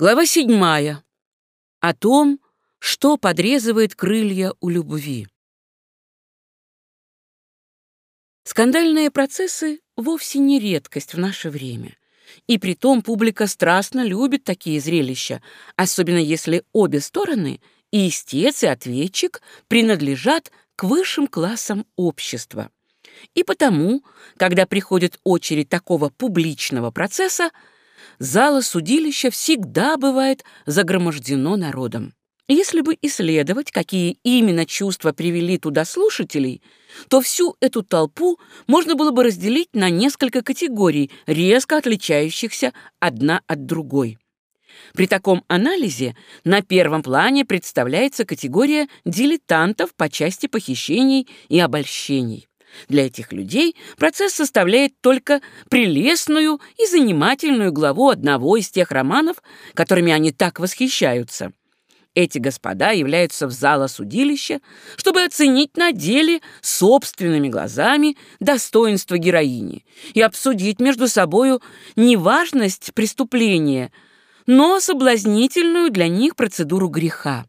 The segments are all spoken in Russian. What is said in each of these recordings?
Глава седьмая. О том, что подрезывает крылья у любви. Скандальные процессы вовсе не редкость в наше время. И притом публика страстно любит такие зрелища, особенно если обе стороны, и истец, и ответчик, принадлежат к высшим классам общества. И потому, когда приходит очередь такого публичного процесса, зала судилища всегда бывает загромождено народом. Если бы исследовать, какие именно чувства привели туда слушателей, то всю эту толпу можно было бы разделить на несколько категорий, резко отличающихся одна от другой. При таком анализе на первом плане представляется категория дилетантов по части похищений и обольщений. Для этих людей процесс составляет только прелестную и занимательную главу одного из тех романов, которыми они так восхищаются. Эти господа являются в зала судилища, чтобы оценить на деле собственными глазами достоинство героини и обсудить между собою не важность преступления, но соблазнительную для них процедуру греха.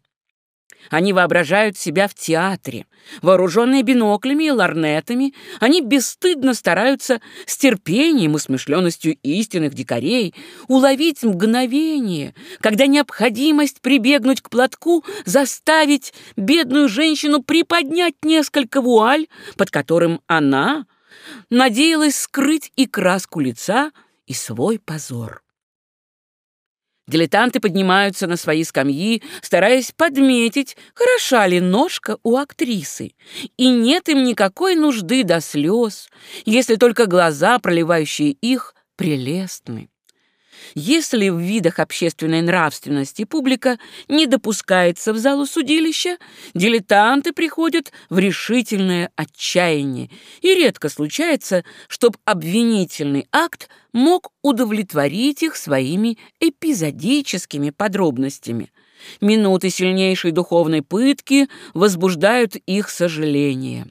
Они воображают себя в театре. Вооруженные биноклями и ларнетами, они бесстыдно стараются с терпением и смышленностью истинных дикарей уловить мгновение, когда необходимость прибегнуть к платку заставить бедную женщину приподнять несколько вуаль, под которым она надеялась скрыть и краску лица, и свой позор. Дилетанты поднимаются на свои скамьи, стараясь подметить, хороша ли ножка у актрисы. И нет им никакой нужды до слез, если только глаза, проливающие их, прелестны. Если в видах общественной нравственности публика не допускается в залу судилища, дилетанты приходят в решительное отчаяние, и редко случается, чтобы обвинительный акт мог удовлетворить их своими эпизодическими подробностями. Минуты сильнейшей духовной пытки возбуждают их сожаление.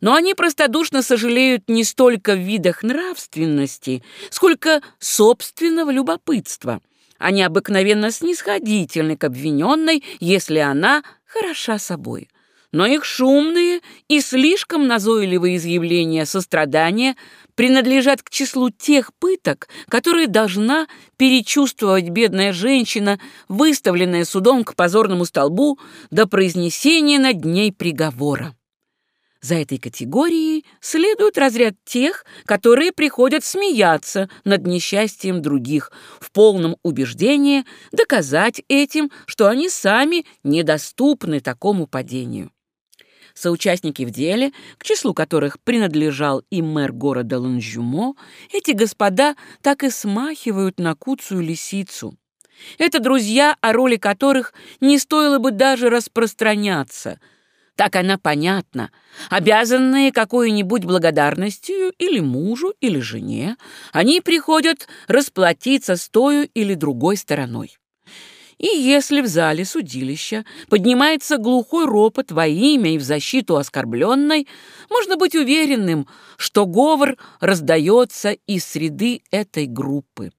Но они простодушно сожалеют не столько в видах нравственности, сколько собственного любопытства. Они обыкновенно снисходительны к обвиненной, если она хороша собой. Но их шумные и слишком назойливые изъявления сострадания принадлежат к числу тех пыток, которые должна перечувствовать бедная женщина, выставленная судом к позорному столбу до произнесения над ней приговора. За этой категорией следует разряд тех, которые приходят смеяться над несчастьем других, в полном убеждении доказать этим, что они сами недоступны такому падению. Соучастники в деле, к числу которых принадлежал и мэр города Ланжюмо, эти господа так и смахивают на куцую лисицу. Это друзья, о роли которых не стоило бы даже распространяться – так она понятна. Обязанные какой-нибудь благодарностью или мужу, или жене, они приходят расплатиться с тою или другой стороной. И если в зале судилища поднимается глухой ропот во имя и в защиту оскорбленной, можно быть уверенным, что говор раздается из среды этой группы.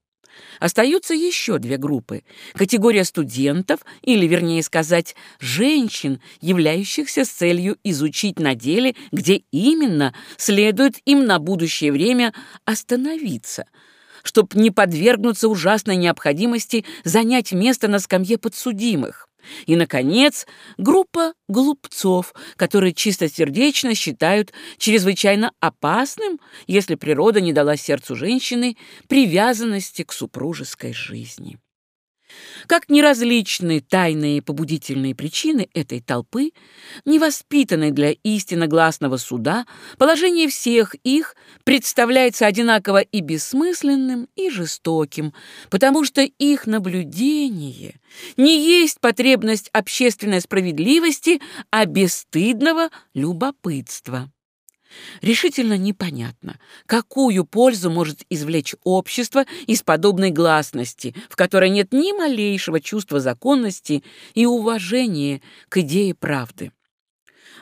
Остаются еще две группы. Категория студентов, или, вернее сказать, женщин, являющихся с целью изучить на деле, где именно следует им на будущее время остановиться, чтобы не подвергнуться ужасной необходимости занять место на скамье подсудимых. И, наконец, группа глупцов, которые чистосердечно считают чрезвычайно опасным, если природа не дала сердцу женщины привязанности к супружеской жизни. Как неразличны тайные побудительные причины этой толпы, невоспитанной для истинно гласного суда, положение всех их представляется одинаково и бессмысленным, и жестоким, потому что их наблюдение не есть потребность общественной справедливости, а бесстыдного любопытства. Решительно непонятно, какую пользу может извлечь общество из подобной гласности, в которой нет ни малейшего чувства законности и уважения к идее правды.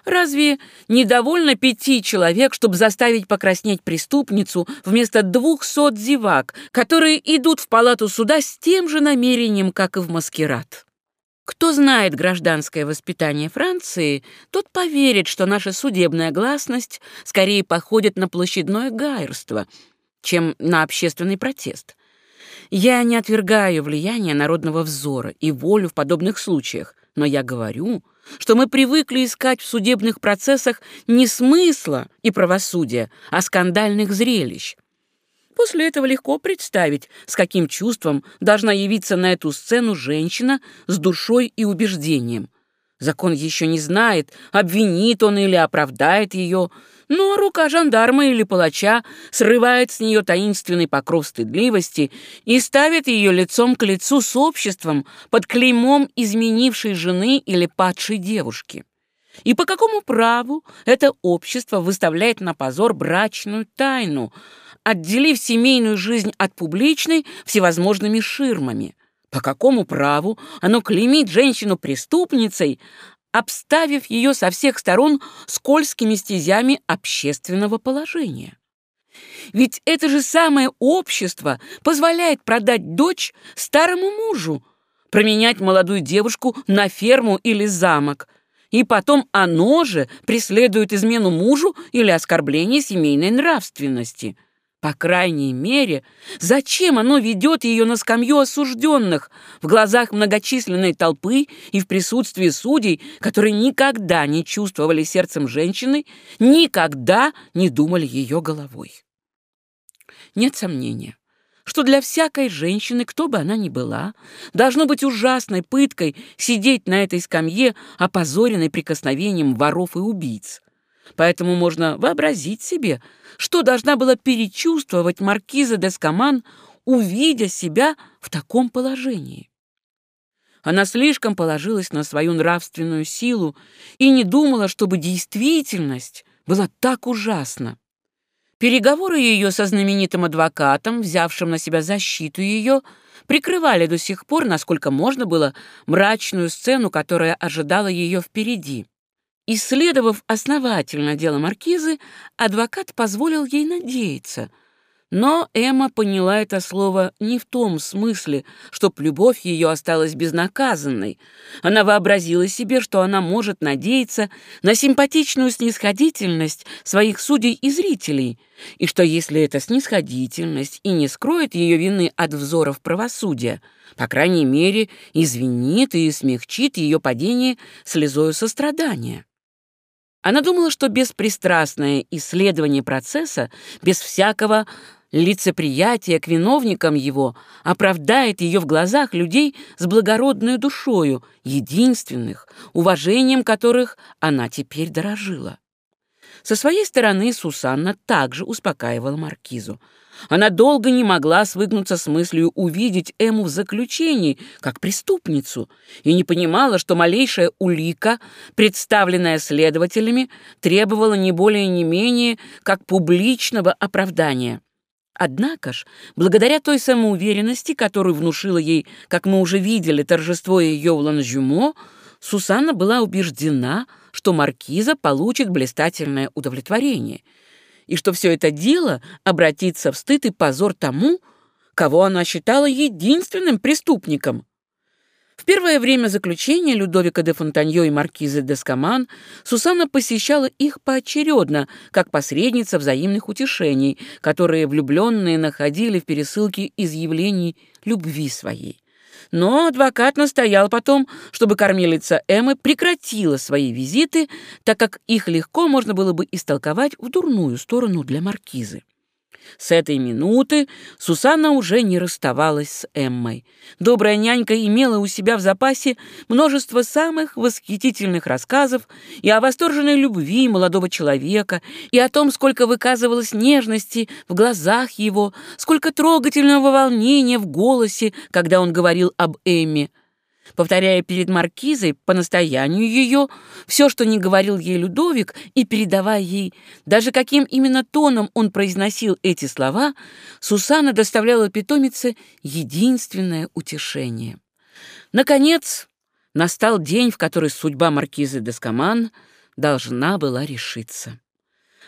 Разве недовольно пяти человек, чтобы заставить покраснеть преступницу вместо двухсот зевак, которые идут в палату суда с тем же намерением, как и в маскирад? Кто знает гражданское воспитание Франции, тот поверит, что наша судебная гласность скорее походит на площадное гайерство, чем на общественный протест. Я не отвергаю влияние народного взора и волю в подобных случаях, но я говорю, что мы привыкли искать в судебных процессах не смысла и правосудия, а скандальных зрелищ. После этого легко представить, с каким чувством должна явиться на эту сцену женщина с душой и убеждением. Закон еще не знает, обвинит он или оправдает ее, но рука жандарма или палача срывает с нее таинственный покров стыдливости и ставит ее лицом к лицу с обществом под клеймом изменившей жены или падшей девушки. И по какому праву это общество выставляет на позор брачную тайну, отделив семейную жизнь от публичной всевозможными ширмами? По какому праву оно клеймит женщину преступницей, обставив ее со всех сторон скользкими стезями общественного положения. Ведь это же самое общество позволяет продать дочь старому мужу, променять молодую девушку на ферму или замок, и потом оно же преследует измену мужу или оскорбление семейной нравственности – по крайней мере, зачем оно ведет ее на скамью осужденных в глазах многочисленной толпы и в присутствии судей, которые никогда не чувствовали сердцем женщины, никогда не думали ее головой? Нет сомнения, что для всякой женщины, кто бы она ни была, должно быть ужасной пыткой сидеть на этой скамье, опозоренной прикосновением воров и убийц. Поэтому можно вообразить себе, что должна была перечувствовать маркиза де Скаман, увидя себя в таком положении. Она слишком положилась на свою нравственную силу и не думала, чтобы действительность была так ужасна. Переговоры ее со знаменитым адвокатом, взявшим на себя защиту ее, прикрывали до сих пор, насколько можно было, мрачную сцену, которая ожидала ее впереди. Исследовав основательно дело маркизы, адвокат позволил ей надеяться. Но Эмма поняла это слово не в том смысле, чтоб любовь ее осталась безнаказанной. Она вообразила себе, что она может надеяться на симпатичную снисходительность своих судей и зрителей, и что если эта снисходительность и не скроет ее вины от взоров правосудия, по крайней мере, извинит и смягчит ее падение слезою сострадания. Она думала, что беспристрастное исследование процесса, без всякого лицеприятия к виновникам его, оправдает ее в глазах людей с благородной душою, единственных, уважением которых она теперь дорожила. Со своей стороны Сусанна также успокаивала маркизу. Она долго не могла свыкнуться с мыслью увидеть Эму в заключении, как преступницу, и не понимала, что малейшая улика, представленная следователями, требовала не более не менее, как публичного оправдания. Однако ж, благодаря той самоуверенности, которую внушила ей, как мы уже видели, торжество ее в Ланжюмо, Сусанна была убеждена, что маркиза получит блистательное удовлетворение — и что все это дело обратится в стыд и позор тому, кого она считала единственным преступником. В первое время заключения Людовика де Фонтаньо и маркизы де Скаман Сусанна посещала их поочередно, как посредница взаимных утешений, которые влюбленные находили в пересылке изъявлений любви своей. Но адвокат настоял потом, чтобы кормилица Эммы прекратила свои визиты, так как их легко можно было бы истолковать в дурную сторону для маркизы. С этой минуты Сусанна уже не расставалась с Эммой. Добрая нянька имела у себя в запасе множество самых восхитительных рассказов и о восторженной любви молодого человека, и о том, сколько выказывалось нежности в глазах его, сколько трогательного волнения в голосе, когда он говорил об Эмме повторяя перед маркизой по настоянию ее все, что не говорил ей Людовик, и передавая ей, даже каким именно тоном он произносил эти слова, Сусана доставляла питомице единственное утешение. Наконец, настал день, в который судьба маркизы де Скаман должна была решиться.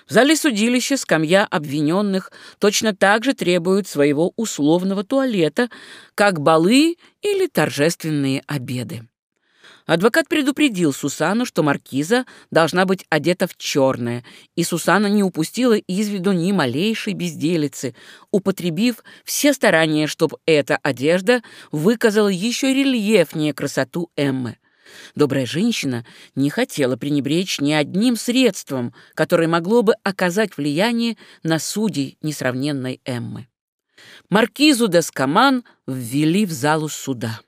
В зале судилища скамья обвиненных точно так же требует своего условного туалета, как балы или торжественные обеды. Адвокат предупредил Сусану, что маркиза должна быть одета в черное, и Сусана не упустила из виду ни малейшей безделицы, употребив все старания, чтобы эта одежда выказала еще рельефнее красоту Эммы. Добрая женщина не хотела пренебречь ни одним средством, которое могло бы оказать влияние на судей несравненной Эммы. Маркизу де Скаман ввели в залу суда.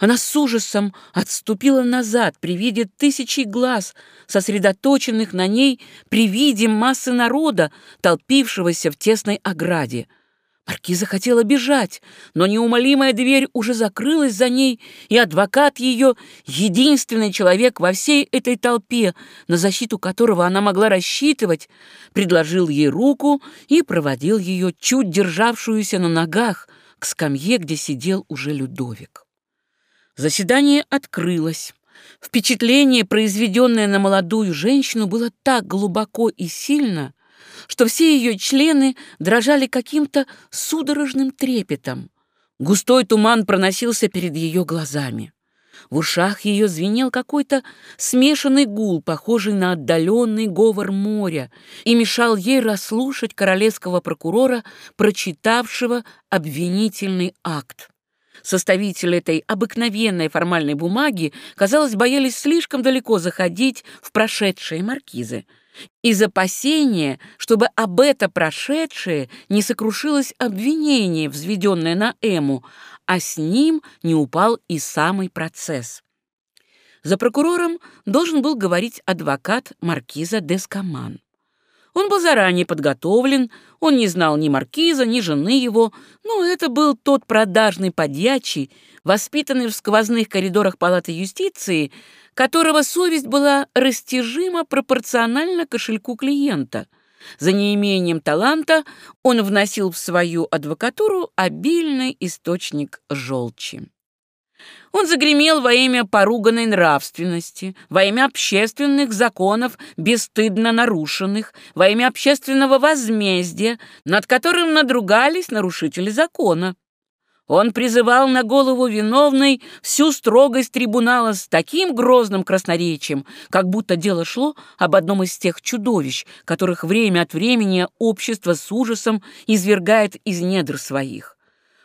Она с ужасом отступила назад при виде тысячи глаз, сосредоточенных на ней при виде массы народа, толпившегося в тесной ограде — Маркиза хотела бежать, но неумолимая дверь уже закрылась за ней, и адвокат ее, единственный человек во всей этой толпе, на защиту которого она могла рассчитывать, предложил ей руку и проводил ее, чуть державшуюся на ногах, к скамье, где сидел уже Людовик. Заседание открылось. Впечатление, произведенное на молодую женщину, было так глубоко и сильно, что все ее члены дрожали каким-то судорожным трепетом. Густой туман проносился перед ее глазами. В ушах ее звенел какой-то смешанный гул, похожий на отдаленный говор моря, и мешал ей расслушать королевского прокурора, прочитавшего обвинительный акт. Составители этой обыкновенной формальной бумаги, казалось, боялись слишком далеко заходить в прошедшие маркизы — из опасения, чтобы об это прошедшее не сокрушилось обвинение, взведенное на Эму, а с ним не упал и самый процесс. За прокурором должен был говорить адвокат маркиза Дескаман. Он был заранее подготовлен, он не знал ни маркиза, ни жены его, но это был тот продажный подьячий, воспитанный в сквозных коридорах палаты юстиции, которого совесть была растяжима пропорционально кошельку клиента. За неимением таланта он вносил в свою адвокатуру обильный источник желчи. Он загремел во имя поруганной нравственности, во имя общественных законов, бесстыдно нарушенных, во имя общественного возмездия, над которым надругались нарушители закона. Он призывал на голову виновной всю строгость трибунала с таким грозным красноречием, как будто дело шло об одном из тех чудовищ, которых время от времени общество с ужасом извергает из недр своих.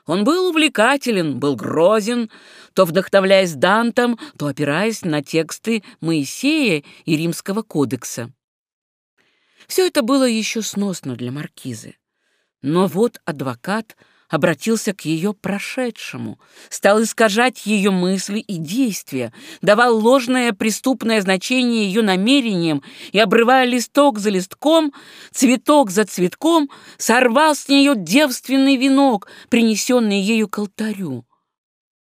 Он был увлекателен, был грозен, то вдохновляясь Дантом, то опираясь на тексты Моисея и Римского кодекса. Все это было еще сносно для маркизы. Но вот адвокат — обратился к ее прошедшему, стал искажать ее мысли и действия, давал ложное преступное значение ее намерениям и, обрывая листок за листком, цветок за цветком, сорвал с нее девственный венок, принесенный ею к алтарю.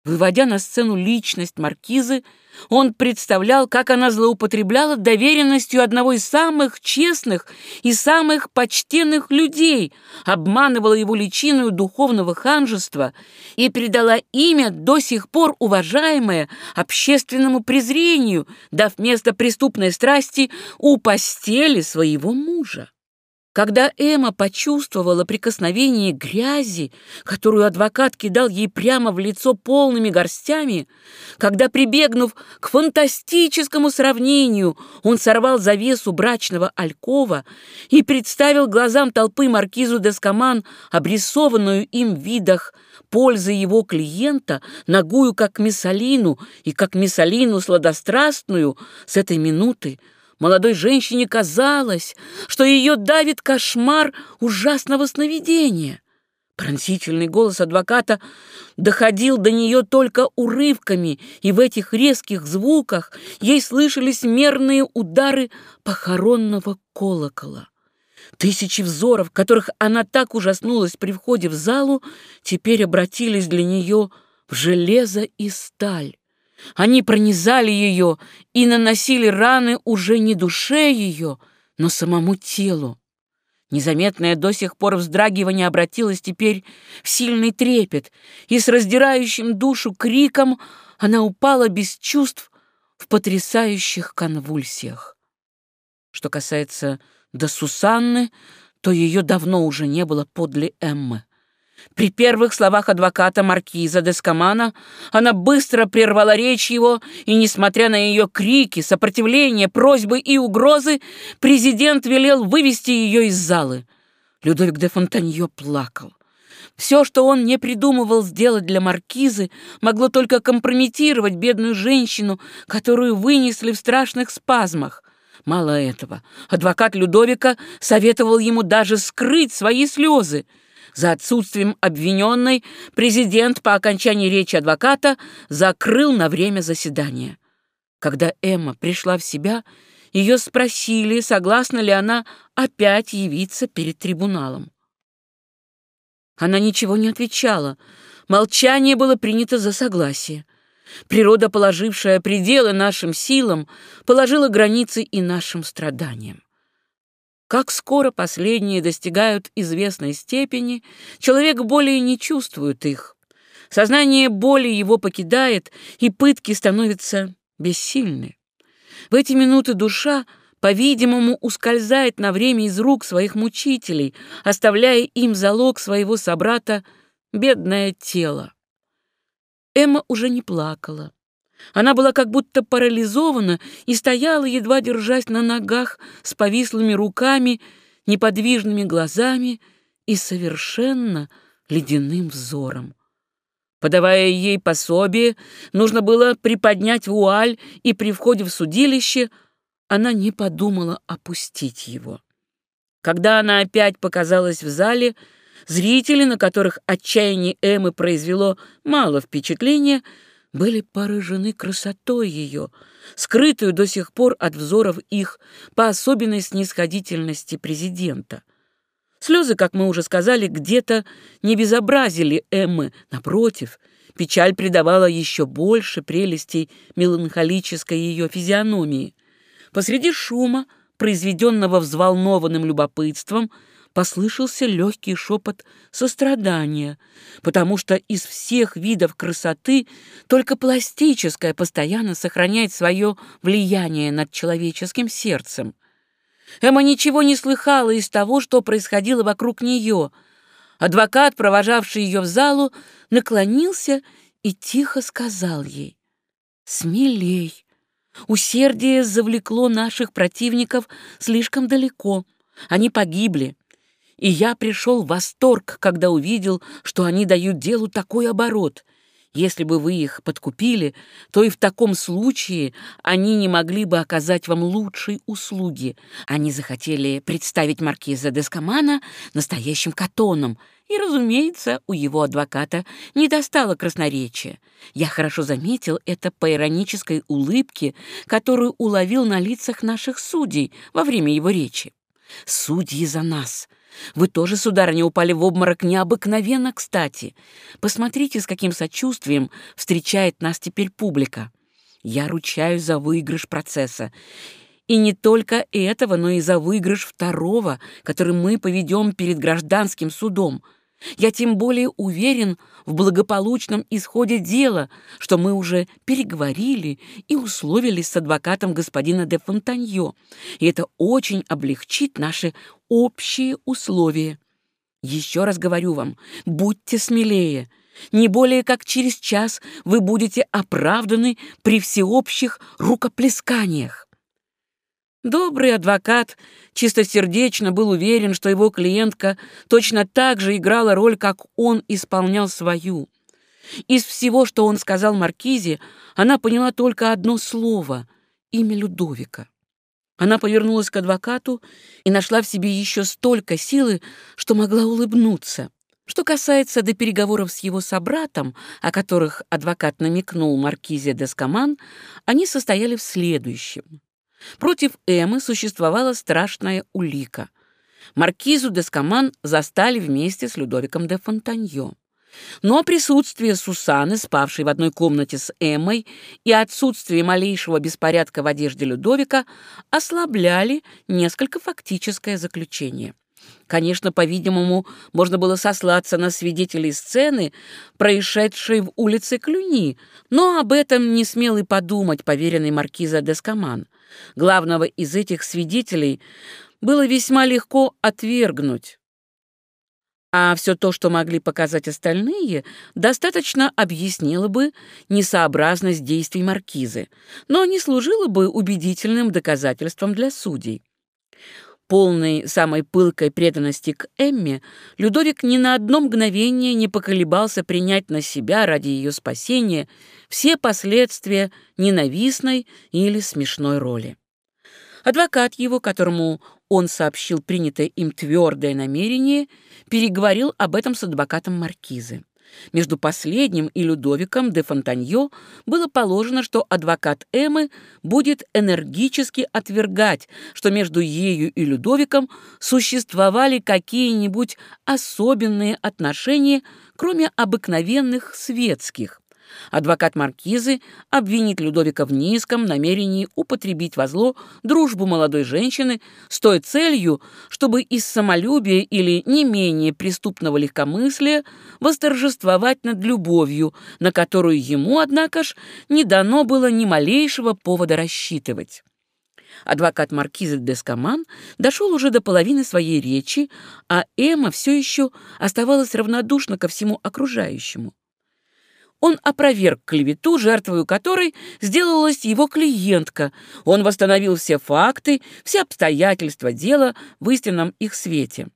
Выводя на сцену личность маркизы, он представлял, как она злоупотребляла доверенностью одного из самых честных и самых почтенных людей, обманывала его личиную духовного ханжества и придала имя, до сих пор уважаемое, общественному презрению, дав место преступной страсти у постели своего мужа. Когда Эмма почувствовала прикосновение грязи, которую адвокат кидал ей прямо в лицо полными горстями, когда, прибегнув к фантастическому сравнению, он сорвал завесу брачного алькова и представил глазам толпы маркизу Дескоман, обрисованную им в видах пользы его клиента, нагую как Миссалину и как Миссалину сладострастную, с этой минуты Молодой женщине казалось, что ее давит кошмар ужасного сновидения. Пронзительный голос адвоката доходил до нее только урывками, и в этих резких звуках ей слышались мерные удары похоронного колокола. Тысячи взоров, которых она так ужаснулась при входе в залу, теперь обратились для нее в железо и сталь. Они пронизали ее и наносили раны уже не душе ее, но самому телу. Незаметное до сих пор вздрагивание обратилось теперь в сильный трепет, и с раздирающим душу криком она упала без чувств в потрясающих конвульсиях. Что касается до Сусанны, то ее давно уже не было подле Эммы. При первых словах адвоката маркиза Дескамана она быстро прервала речь его, и, несмотря на ее крики, сопротивление, просьбы и угрозы, президент велел вывести ее из залы. Людовик де Фонтанье плакал. Все, что он не придумывал сделать для маркизы, могло только компрометировать бедную женщину, которую вынесли в страшных спазмах. Мало этого, адвокат Людовика советовал ему даже скрыть свои слезы. За отсутствием обвиненной президент по окончании речи адвоката закрыл на время заседания. Когда Эмма пришла в себя, ее спросили, согласна ли она опять явиться перед трибуналом. Она ничего не отвечала. Молчание было принято за согласие. Природа, положившая пределы нашим силам, положила границы и нашим страданиям. Как скоро последние достигают известной степени, человек более не чувствует их. Сознание боли его покидает, и пытки становятся бессильны. В эти минуты душа — по-видимому, ускользает на время из рук своих мучителей, оставляя им залог своего собрата бедное тело. Эмма уже не плакала. Она была как будто парализована и стояла, едва держась на ногах, с повислыми руками, неподвижными глазами и совершенно ледяным взором. Подавая ей пособие, нужно было приподнять вуаль, и при входе в судилище — она не подумала опустить его. Когда она опять показалась в зале, зрители, на которых отчаяние Эммы произвело мало впечатления, были поражены красотой ее, скрытую до сих пор от взоров их по особенной снисходительности президента. Слезы, как мы уже сказали, где-то не безобразили Эммы, напротив, печаль придавала еще больше прелестей меланхолической ее физиономии. Посреди шума, произведенного взволнованным любопытством, послышался легкий шепот сострадания, потому что из всех видов красоты только пластическая постоянно сохраняет свое влияние над человеческим сердцем. Эмма ничего не слыхала из того, что происходило вокруг нее. Адвокат, провожавший ее в залу, наклонился и тихо сказал ей «Смелей, Усердие завлекло наших противников слишком далеко. Они погибли. И я пришел в восторг, когда увидел, что они дают делу такой оборот. Если бы вы их подкупили, то и в таком случае они не могли бы оказать вам лучшей услуги. Они захотели представить маркиза Дескамана настоящим катоном, и, разумеется, у его адвоката не достало красноречия. Я хорошо заметил это по иронической улыбке, которую уловил на лицах наших судей во время его речи. «Судьи за нас!» Вы тоже, сударыня, упали в обморок необыкновенно кстати. Посмотрите, с каким сочувствием встречает нас теперь публика. Я ручаюсь за выигрыш процесса. И не только этого, но и за выигрыш второго, который мы поведем перед гражданским судом. Я тем более уверен в благополучном исходе дела, что мы уже переговорили и условились с адвокатом господина де Фонтаньо, и это очень облегчит наши общие условия. Еще раз говорю вам, будьте смелее. Не более как через час вы будете оправданы при всеобщих рукоплесканиях. Добрый адвокат чистосердечно был уверен, что его клиентка точно так же играла роль, как он исполнял свою. Из всего, что он сказал Маркизе, она поняла только одно слово — имя Людовика. Она повернулась к адвокату и нашла в себе еще столько силы, что могла улыбнуться. Что касается до переговоров с его собратом, о которых адвокат намекнул Маркизе Дескаман, они состояли в следующем. Против Эммы существовала страшная улика. Маркизу Дескаман застали вместе с Людовиком де Фонтаньо. Но присутствие Сусаны, спавшей в одной комнате с Эммой, и отсутствие малейшего беспорядка в одежде Людовика ослабляли несколько фактическое заключение. Конечно, по-видимому, можно было сослаться на свидетелей сцены, происшедшей в улице Клюни, но об этом не смел и подумать поверенный маркиза Дескаман — Главного из этих свидетелей было весьма легко отвергнуть. А все то, что могли показать остальные, достаточно объяснило бы несообразность действий маркизы, но не служило бы убедительным доказательством для судей. Полный самой пылкой преданности к Эмме, Людовик ни на одно мгновение не поколебался принять на себя ради ее спасения все последствия ненавистной или смешной роли. Адвокат его, которому он сообщил принятое им твердое намерение, переговорил об этом с адвокатом Маркизы. Между последним и Людовиком де Фонтаньо было положено, что адвокат Эммы будет энергически отвергать, что между ею и Людовиком существовали какие-нибудь особенные отношения, кроме обыкновенных светских, Адвокат Маркизы обвинит Людовика в низком намерении употребить во зло дружбу молодой женщины с той целью, чтобы из самолюбия или не менее преступного легкомыслия восторжествовать над любовью, на которую ему, однако ж, не дано было ни малейшего повода рассчитывать. Адвокат маркиза Дескоман дошел уже до половины своей речи, а Эмма все еще оставалась равнодушна ко всему окружающему он опроверг клевету, жертвою которой сделалась его клиентка. Он восстановил все факты, все обстоятельства дела в истинном их свете.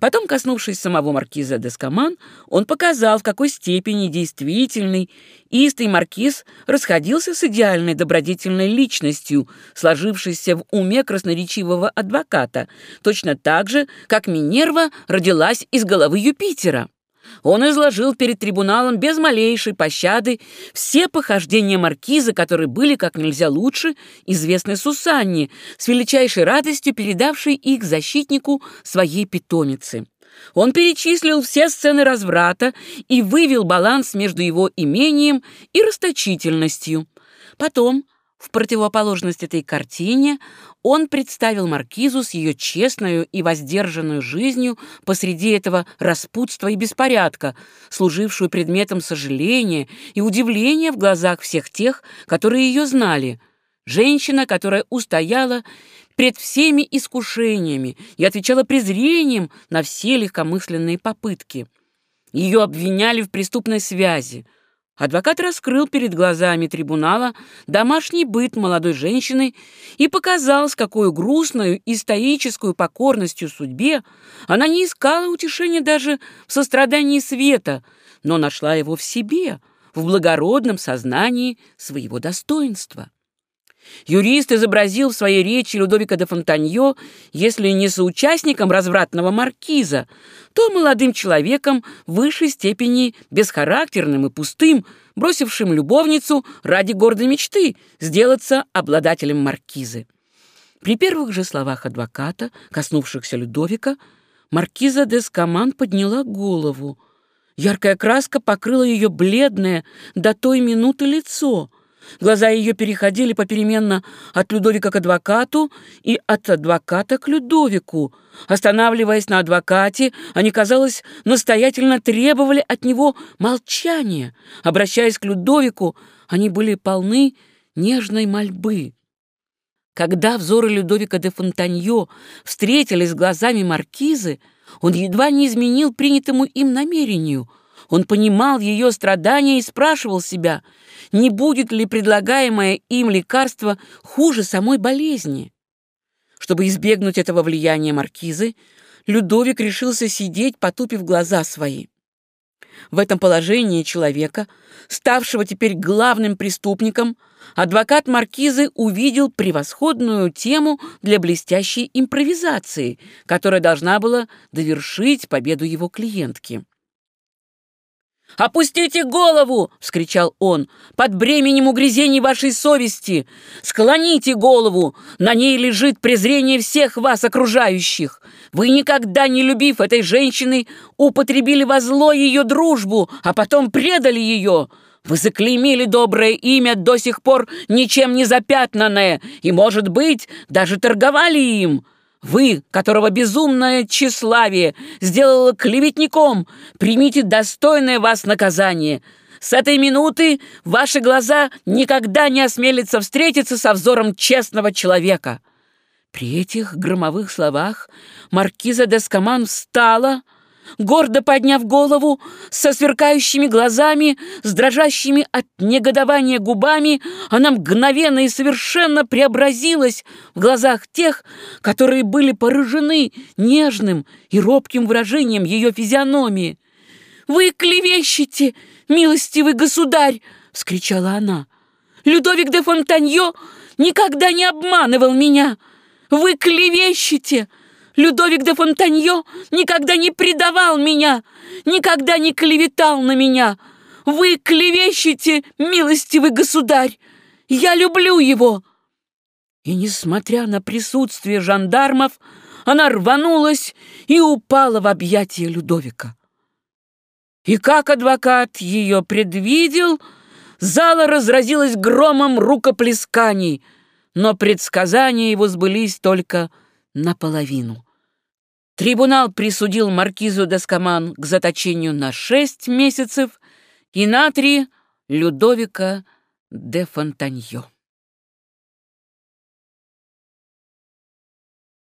Потом, коснувшись самого маркиза Дескоман, он показал, в какой степени действительный истый маркиз расходился с идеальной добродетельной личностью, сложившейся в уме красноречивого адвоката, точно так же, как Минерва родилась из головы Юпитера. Он изложил перед трибуналом без малейшей пощады все похождения маркиза, которые были как нельзя лучше известны Сусанне, с величайшей радостью передавшей их защитнику своей питомицы. Он перечислил все сцены разврата и вывел баланс между его имением и расточительностью. Потом в противоположность этой картине он представил маркизу с ее честную и воздержанную жизнью посреди этого распутства и беспорядка, служившую предметом сожаления и удивления в глазах всех тех, которые ее знали. Женщина, которая устояла пред всеми искушениями и отвечала презрением на все легкомысленные попытки. Ее обвиняли в преступной связи – Адвокат раскрыл перед глазами трибунала домашний быт молодой женщины и показал, с какой грустной и стоической покорностью судьбе она не искала утешения даже в сострадании света, но нашла его в себе, в благородном сознании своего достоинства. Юрист изобразил в своей речи Людовика де Фонтаньо, если не соучастником развратного маркиза, то молодым человеком в высшей степени бесхарактерным и пустым, бросившим любовницу ради гордой мечты сделаться обладателем маркизы. При первых же словах адвоката, коснувшихся Людовика, маркиза де Скаман подняла голову. Яркая краска покрыла ее бледное до той минуты лицо — Глаза ее переходили попеременно от Людовика к адвокату и от адвоката к Людовику. Останавливаясь на адвокате, они, казалось, настоятельно требовали от него молчания. Обращаясь к Людовику, они были полны нежной мольбы. Когда взоры Людовика де Фонтаньо встретились с глазами маркизы, он едва не изменил принятому им намерению. Он понимал ее страдания и спрашивал себя — не будет ли предлагаемое им лекарство хуже самой болезни. Чтобы избегнуть этого влияния маркизы, Людовик решился сидеть, потупив глаза свои. В этом положении человека, ставшего теперь главным преступником, адвокат маркизы увидел превосходную тему для блестящей импровизации, которая должна была довершить победу его клиентки. «Опустите голову!» — вскричал он. «Под бременем угрызений вашей совести! Склоните голову! На ней лежит презрение всех вас, окружающих! Вы, никогда не любив этой женщины, употребили во зло ее дружбу, а потом предали ее!» Вы заклеймили доброе имя до сих пор ничем не запятнанное, и, может быть, даже торговали им. Вы, которого безумное тщеславие сделало клеветником, примите достойное вас наказание. С этой минуты ваши глаза никогда не осмелятся встретиться со взором честного человека». При этих громовых словах маркиза Дескоман встала, гордо подняв голову, со сверкающими глазами, с дрожащими от негодования губами, она мгновенно и совершенно преобразилась в глазах тех, которые были поражены нежным и робким выражением ее физиономии. «Вы клевещете, милостивый государь!» — вскричала она. «Людовик де Фонтаньо никогда не обманывал меня! Вы клевещете!» Людовик де Фонтаньо никогда не предавал меня, никогда не клеветал на меня. Вы клевещете, милостивый государь. Я люблю его». И, несмотря на присутствие жандармов, она рванулась и упала в объятия Людовика. И как адвокат ее предвидел, зала разразилась громом рукоплесканий, но предсказания его сбылись только наполовину. Трибунал присудил маркизу Доскоман к заточению на шесть месяцев и на три Людовика де Фонтаньо.